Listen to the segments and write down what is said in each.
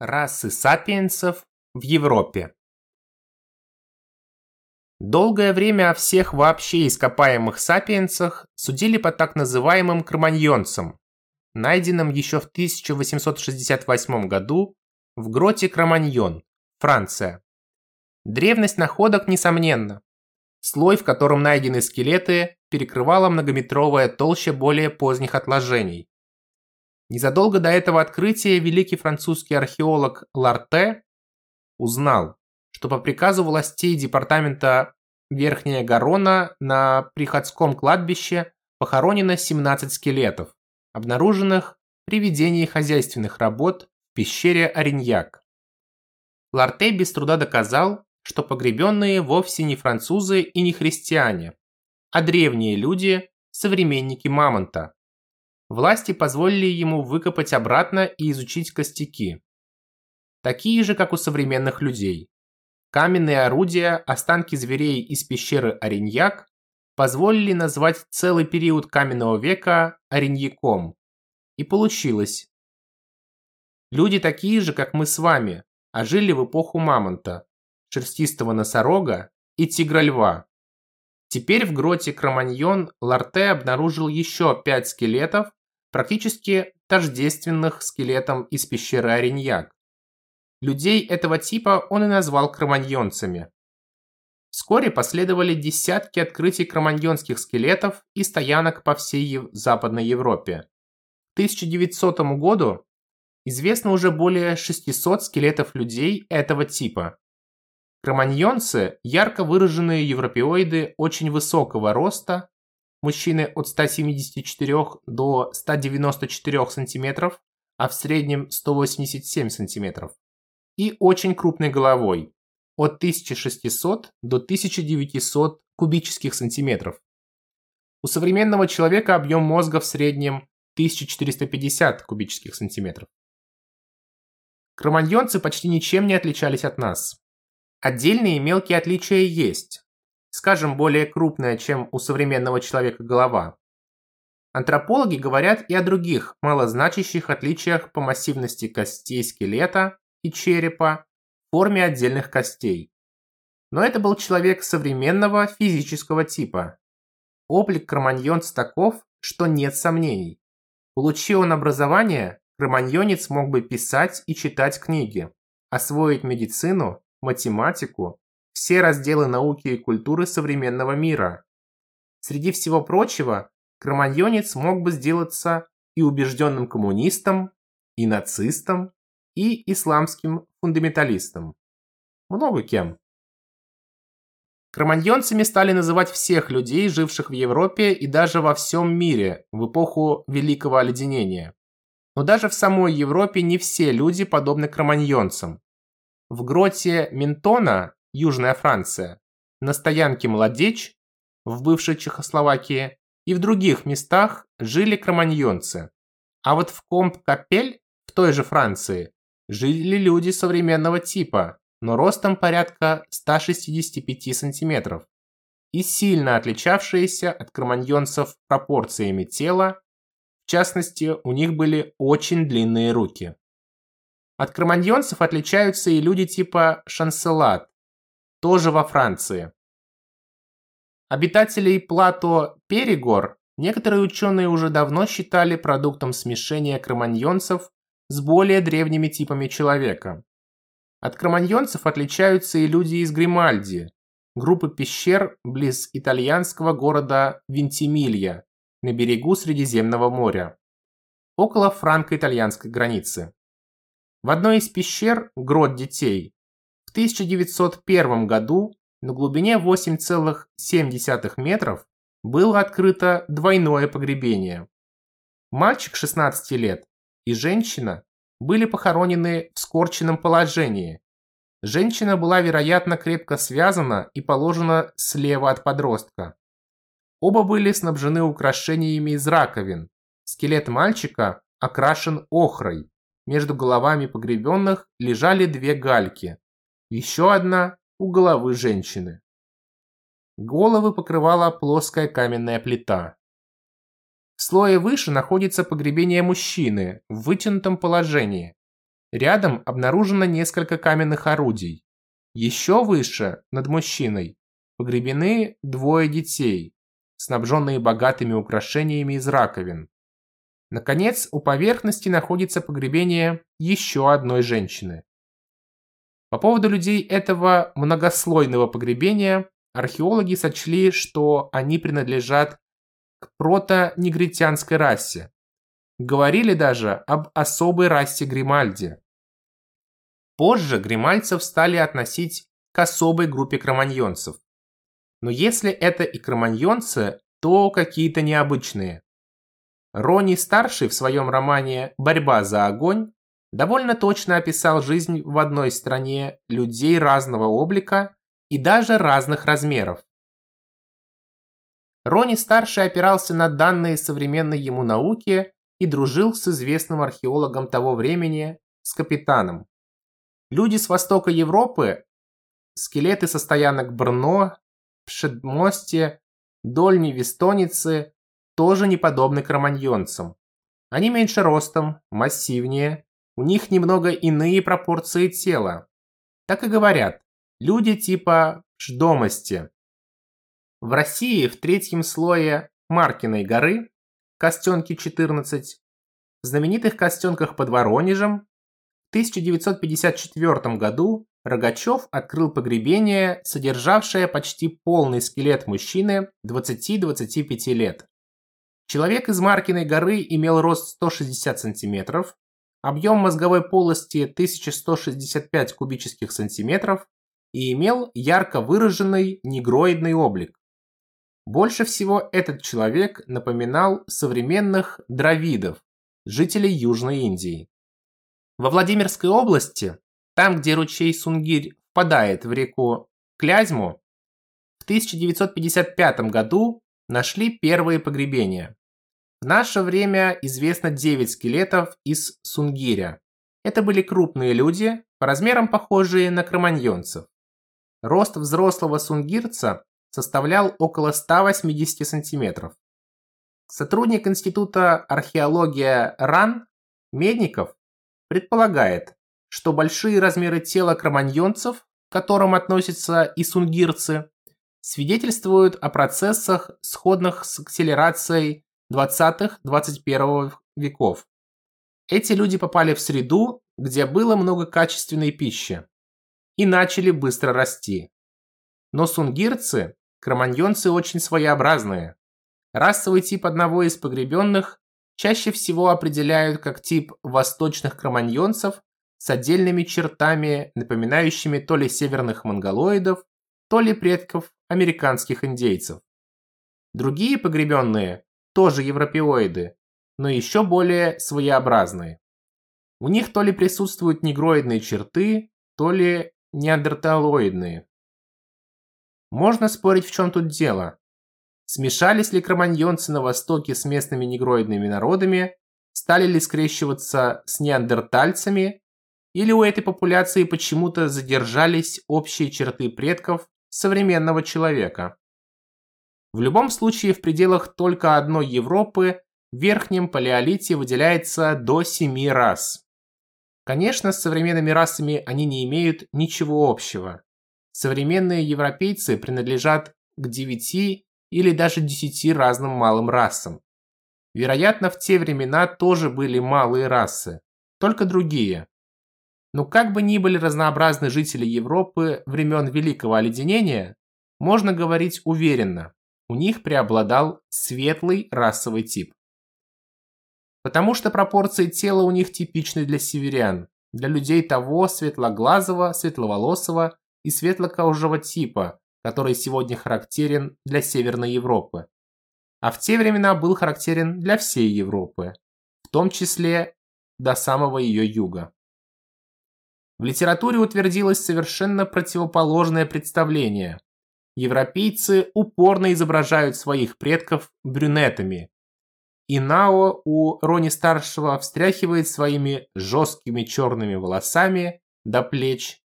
Расы сапиенсов в Европе. Долгое время о всех вообще ископаемых сапиенсах судили по так называемым кроманьонцам, найденным еще в 1868 году в гроте Кроманьон, Франция. Древность находок несомненна. Слой, в котором найдены скелеты, перекрывала многометровая толща более поздних отложений. Незадолго до этого открытия великий французский археолог Ларте узнал, что по приказу властей департамента Верхняя Гарона на Приходском кладбище похоронено 17 скелетов, обнаруженных при ведении хозяйственных работ в пещере Ориньяк. Ларте без труда доказал, что погребенные вовсе не французы и не христиане, а древние люди, современники Мамонта, власти позволили ему выкопать обратно и изучить костяки. Такие же, как у современных людей. Каменные орудия, останки зверей из пещеры Ориньяк позволили назвать целый период каменного века Ориньяком. И получилось. Люди такие же, как мы с вами, а жили в эпоху мамонта, шерстистого носорога и тигра-льва. Теперь в гроте Кроманьон Ларте обнаружил еще пять скелетов, практически тождественных скелетам из пещеры Ориньяк. Людей этого типа он и назвал кроманьонцами. Вскоре последовали десятки открытий кроманьонских скелетов и стоянок по всей Западной Европе. К 1900 году известно уже более 600 скелетов людей этого типа. Кроманьонцы – ярко выраженные европеоиды очень высокого роста, мужчины от 174 до 194 см, а в среднем 187 см. И очень крупной головой от 1600 до 1900 кубических сантиметров. У современного человека объем мозга в среднем 1450 кубических сантиметров. Кроманьонцы почти ничем не отличались от нас. Отдельные мелкие отличия есть, скажем, более крупная, чем у современного человека голова. Антропологи говорят и о других малозначащих отличиях по массивности костей скелета и черепа, форме отдельных костей. Но это был человек современного физического типа. Облик кроманьонца таков, что нет сомнений. Получив он образование, кроманьонец мог бы писать и читать книги, освоить медицину, математику, все разделы науки и культуры современного мира. Среди всего прочего, кроманьонец мог бы сделаться и убежденным коммунистом, и нацистом, и исламским фундаменталистом. Много кем. Кроманьонцами стали называть всех людей, живших в Европе и даже во всем мире в эпоху Великого Оледенения. Но даже в самой Европе не все люди подобны кроманьонцам. В гроте Ментона Южная Франция, на стоянке Младеч в бывшей Чехословакии и в других местах жили кроманьонцы. А вот в Комп-Капель в той же Франции жили люди современного типа, но ростом порядка 165 сантиметров и сильно отличавшиеся от кроманьонцев пропорциями тела, в частности, у них были очень длинные руки. От кроманьонцев отличаются и люди типа шанселат, тоже во Франции. Обитателей плато Перегор некоторые ученые уже давно считали продуктом смешения кроманьонцев с более древними типами человека. От кроманьонцев отличаются и люди из Гримальди, группы пещер близ итальянского города Вентимилья на берегу Средиземного моря, около франко-итальянской границы. В одной из пещер, грот детей, в 1901 году на глубине 8,7 метров было открыто двойное погребение. Мальчик 16 лет и женщина были похоронены в скорченном положении. Женщина была, вероятно, крепко связана и положена слева от подростка. Оба были снабжены украшениями из раковин. Скелет мальчика окрашен охрой. Между головами погребенных лежали две гальки, еще одна у головы женщины. Головы покрывала плоская каменная плита. В слое выше находится погребение мужчины в вытянутом положении. Рядом обнаружено несколько каменных орудий. Еще выше, над мужчиной, погребены двое детей, снабженные богатыми украшениями из раковин. Наконец, у поверхности находится погребение еще одной женщины. По поводу людей этого многослойного погребения археологи сочли, что они принадлежат к прото-негритянской расе. Говорили даже об особой расе Гримальди. Позже гримальцев стали относить к особой группе кроманьонцев. Но если это и кроманьонцы, то какие-то необычные. Рони Старший в своем романе «Борьба за огонь» довольно точно описал жизнь в одной стране людей разного облика и даже разных размеров. Рони Старший опирался на данные современной ему науки и дружил с известным археологом того времени, с капитаном. Люди с востока Европы, скелеты со стоянок Брно, Пшедмосте, Дольней Вестоницы тоже не подобны кроманьонцам. Они меньше ростом, массивнее, у них немного иные пропорции тела. Так и говорят, люди типа Ждомости. В России в третьем слое Маркиной горы, Костенки 14, в знаменитых Костенках под Воронежем, в 1954 году Рогачев открыл погребение, содержавшее почти полный скелет мужчины 20-25 лет. Человек из Маркиной горы имел рост 160 сантиметров, объем мозговой полости 1165 кубических сантиметров и имел ярко выраженный негроидный облик. Больше всего этот человек напоминал современных дравидов, жителей Южной Индии. Во Владимирской области, там где ручей Сунгирь впадает в реку Клязьму, в 1955 году нашли первые погребения. В наше время известно 9 скелетов из Сунгиря. Это были крупные люди, по размерам похожие на кроманьонцев. Рост взрослого сунгирца составлял около 180 сантиметров. Сотрудник Института археология РАН Медников предполагает, что большие размеры тела кроманьонцев, к которым относятся и сунгирцы, свидетельствуют о процессах, сходных с акселерацией 20-21 веков. Эти люди попали в среду, где было много качественной пищи, и начали быстро расти. Но сунгирцы, кроманьонцы очень своеобразные. Расовый тип одного из погребенных чаще всего определяют как тип восточных кроманьонцев с отдельными чертами, напоминающими то ли северных монголоидов, то ли предков американских индейцев. Другие погребенные тоже европеоиды, но еще более своеобразные. У них то ли присутствуют негроидные черты, то ли неандерталоидные. Можно спорить, в чем тут дело. Смешались ли кроманьонцы на Востоке с местными негроидными народами, стали ли скрещиваться с неандертальцами, или у этой популяции почему-то задержались общие черты предков современного человека. В любом случае, в пределах только одной Европы в верхнем палеолите выделяется до 7 рас. Конечно, с современными расами они не имеют ничего общего. Современные европейцы принадлежат к 9 или даже 10 разным малым расам. Вероятно, в те времена тоже были малые расы, только другие. Но как бы ни были разнообразны жители Европы времен Великого Оледенения, можно говорить уверенно, у них преобладал светлый расовый тип. Потому что пропорции тела у них типичны для северян, для людей того светлоглазого, светловолосого и светлокожего типа, который сегодня характерен для Северной Европы. А в те времена был характерен для всей Европы, в том числе до самого ее юга. В литературе утвердилось совершенно противоположное представление, европейцы упорно изображают своих предков брюнетами. И Нао у Рони-старшего встряхивает своими жесткими черными волосами до плеч.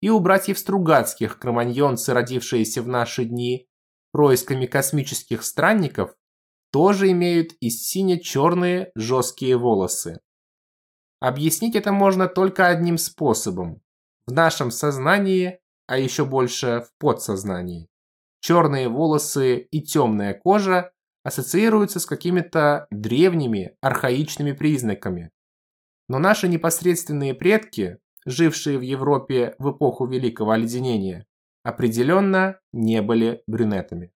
И у братьев Стругацких, кроманьонцы, родившиеся в наши дни, происками космических странников, тоже имеют и сине-черные жесткие волосы. Объяснить это можно только одним способом. В нашем сознании, а еще больше в подсознании. Черные волосы и темная кожа ассоциируются с какими-то древними, архаичными признаками. Но наши непосредственные предки, жившие в Европе в эпоху Великого Оледенения, определенно не были брюнетами.